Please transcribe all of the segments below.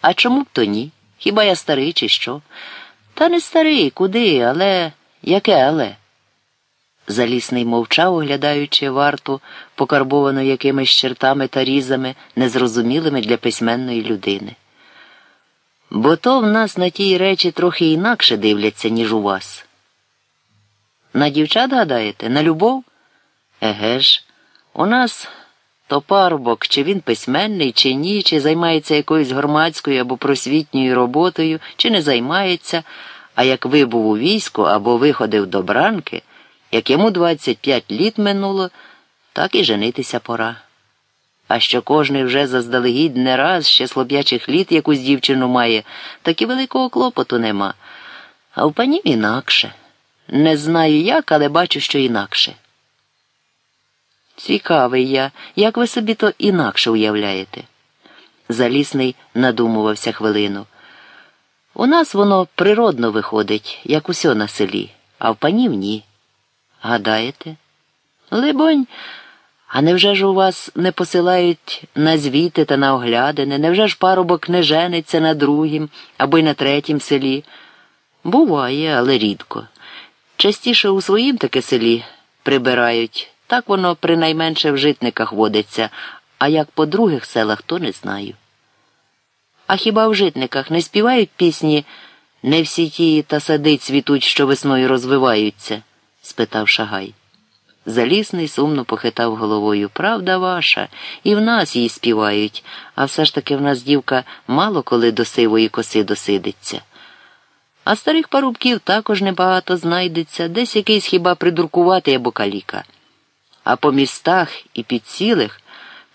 А чому б то ні? Хіба я старий, чи що? Та не старий, куди, але яке але? Залісний мовчав, оглядаючи варту, покарбовану якимись чертами та різами, незрозумілими для письменної людини. Бо то в нас на тій речі трохи інакше дивляться, ніж у вас. На дівчат гадаєте, на любов? Еге ж, у нас то парубок, чи він письменний, чи ні, чи займається якоюсь громадською або просвітньою роботою, чи не займається, а як вибув у війську або виходив до бранки, як йому 25 літ минуло, так і женитися пора. А що кожний вже заздалегідь не раз ще слаб'ячих літ якусь дівчину має, так і великого клопоту нема. А в панів інакше. Не знаю як, але бачу, що інакше. Цікавий я, як ви собі то інакше уявляєте? Залісний надумувався хвилину. У нас воно природно виходить, як усе на селі, а в панів ні. Гадаєте? Либонь, а невже ж у вас не посилають на звіти та на оглядини? Невже ж парубок не жениться на другім або й на третім селі? Буває, але рідко. Частіше у своїм таке селі прибирають. Так воно принайменше в житниках водиться, а як по других селах, то не знаю. А хіба в житниках не співають пісні не всі ті та сади цвітуть, що весною розвиваються? спитав Шагай. Залісний сумно похитав головою. Правда ваша, і в нас її співають, а все ж таки в нас дівка мало коли до сивої коси досидиться. А старих парубків також небагато знайдеться, десь якийсь хіба придуркувати або каліка. А по містах і підцілих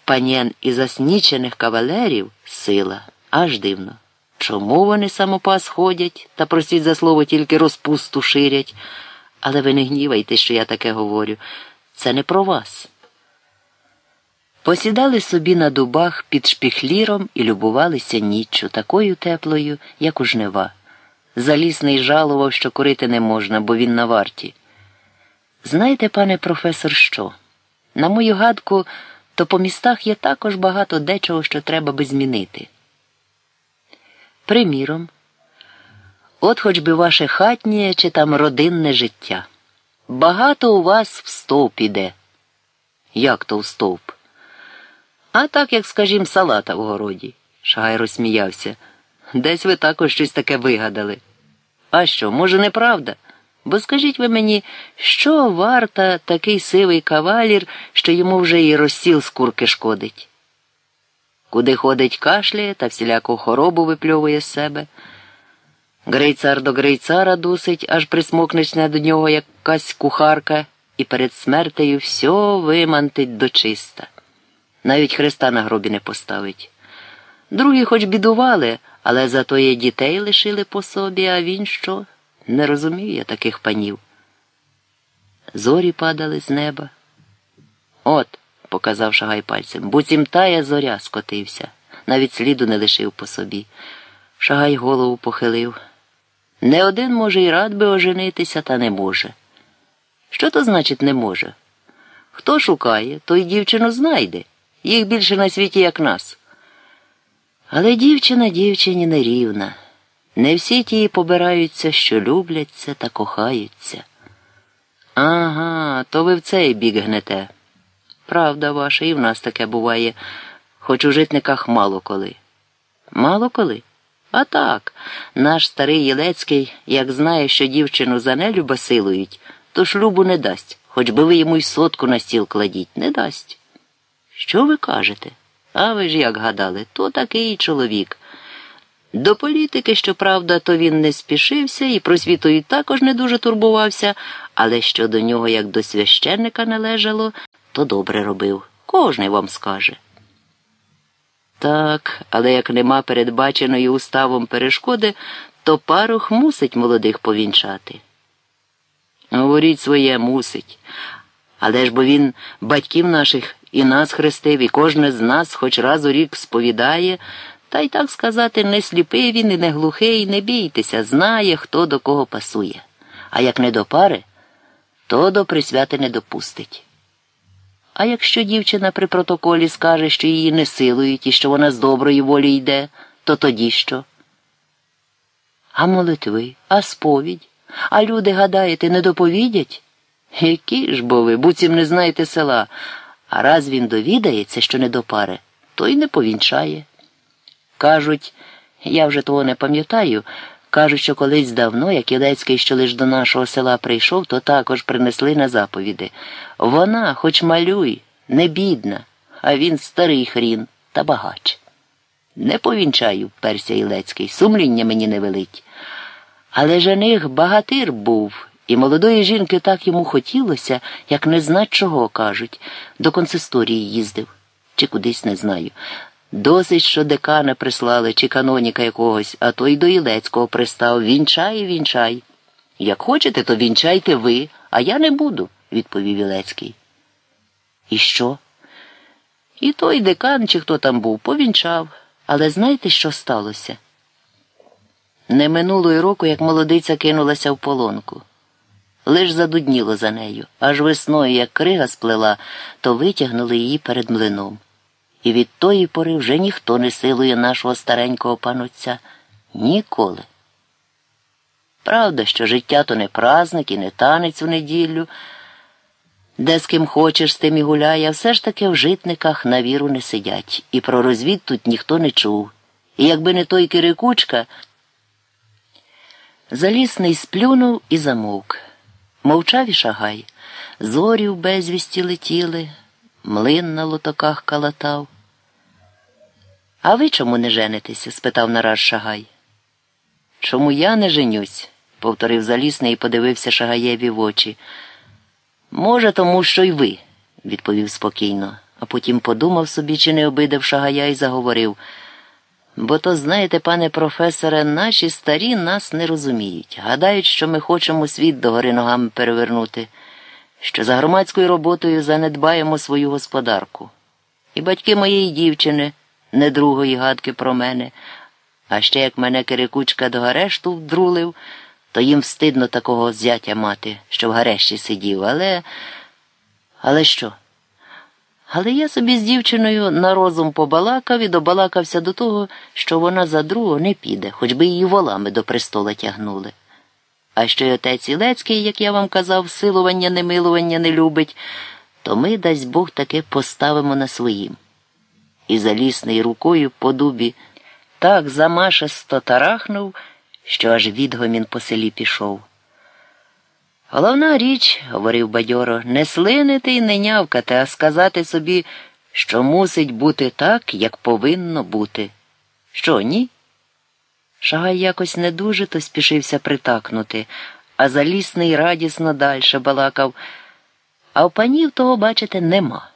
панєн і заснічених кавалерів сила, аж дивно. Чому вони самопас ходять та просіть за слово тільки розпусту ширять? Але ви не гнівайте, що я таке говорю. Це не про вас. Посідали собі на дубах під шпіхліром і любувалися ніччю, такою теплою, як у жнива. Залісний жалував, що курити не можна, бо він на варті. Знаєте, пане професор, що? На мою гадку, то по містах є також багато дечого, що треба би змінити. Приміром, от хоч би ваше хатнє чи там родинне життя. Багато у вас в стовп іде. Як то в стовп? А так, як, скажімо, салата в городі. Шагай розсміявся. Десь ви також щось таке вигадали. А що, може, неправда? Бо скажіть ви мені, що варта такий сивий кавалір, що йому вже і розсіл з курки шкодить? Куди ходить кашляє та всіляку хоробу випльовує з себе. Грейцар до грейцара дусить, аж присмокнеться до нього якась кухарка, і перед смертею все вимантить дочиста. Навіть хреста на гробі не поставить. Другі хоч бідували, але зато є дітей лишили по собі, а він що? Не розумію я таких панів. Зорі падали з неба. От, показав Шагай пальцем, буцім тая зоря скотився, навіть сліду не лишив по собі. Шагай голову похилив. Не один може і рад би оженитися, та не може. Що то значить не може? Хто шукає, той дівчину знайде. Їх більше на світі, як нас. Але дівчина дівчині не рівна. Не всі ті побираються, що любляться та кохаються. Ага, то ви в цей бік гнете. Правда ваша, і в нас таке буває, хоч у житниках мало коли. Мало коли? А так, наш старий Єлецький, як знає, що дівчину за нелюба силують, то шлюбу не дасть, хоч би ви йому й сотку на стіл кладіть, не дасть. Що ви кажете? А ви ж як гадали, то такий чоловік. До політики, щоправда, то він не спішився і просвітою також не дуже турбувався, але що до нього, як до священника належало, то добре робив. Кожний вам скаже. Так, але як нема передбаченої уставом перешкоди, то парух мусить молодих повінчати. Говоріть своє мусить. Але ж бо він батьків наших і нас хрестив, і кожне з нас хоч раз у рік сповідає, та й так сказати, не сліпий він і не глухий, не бійтеся, знає, хто до кого пасує. А як не до пари, то до присвяти не допустить. А якщо дівчина при протоколі скаже, що її не силують і що вона з доброї волі йде, то тоді що? А молитви, а сповідь, а люди, гадаєте, не доповідять? Які ж бо ви, буцім не знаєте села, а раз він довідається, що не до пари, то й не повінчає. Кажуть, я вже того не пам'ятаю. Кажуть, що колись давно, як Ілецький, що лиш до нашого села прийшов, то також принесли на заповіди. Вона, хоч малюй, не бідна, а він старий хрін та багач. Не повінчаю, перся Ілецький, сумління мені не велить. Але жених багатир був, і молодої жінки так йому хотілося, як не знать чого кажуть. До консисторії їздив, чи кудись не знаю. Досить, що декана прислали, чи каноніка якогось, а той до Ілецького пристав. Вінчай, вінчай. Як хочете, то вінчайте ви, а я не буду, відповів Ілецький. І що? І той декан, чи хто там був, повінчав. Але знаєте, що сталося? Не минуло й року, як молодиця кинулася в полонку. Лиш задудніло за нею, аж весною, як крига сплела, то витягнули її перед млином. І від тої пори вже ніхто не силує нашого старенького пануця ніколи. Правда, що життя то не праздник і не танець у неділю, де з ким хочеш, з тим і гуляє, а все ж таки в житниках на віру не сидять, і про розвід тут ніхто не чув. І якби не той кирикучка, залісний сплюнув і замовк. Мовчав і шагай. Зорі в безвісті летіли, млин на лотоках калатав. А ви чому не женитеся? спитав нараз Шагай. Чому я не женюсь? повторив залісний і подивився Шагаєві в очі. Може, тому що й ви, відповів спокійно, а потім подумав собі, чи не обидав Шагая і заговорив. Бо то, знаєте, пане професоре, наші старі нас не розуміють. Гадають, що ми хочемо світ догори ногами перевернути, що за громадською роботою занедбаємо свою господарку. І батьки моєї дівчини не другої гадки про мене. А ще як мене Кирикучка до гарешту вдрулив, то їм встидно такого зятя мати, що в гарешті сидів. Але. Але що? Але я собі з дівчиною на розум побалакав і добалакався до того, що вона за другого не піде, хоч би її волами до престола тягнули. А що й отець Ілецький, як я вам казав, силування, немилування не любить, то ми, дасть Бог, таки поставимо на своїм. І залісний рукою по дубі так замашисто тарахнув, що аж відгомін по селі пішов. Головна річ, говорив бадьоро, не слинити й не нявкати, а сказати собі, що мусить бути так, як повинно бути. Що, ні? Шагай якось не дуже то спішився притакнути, а залісний радісно дальше балакав. А в панів того, бачите, нема.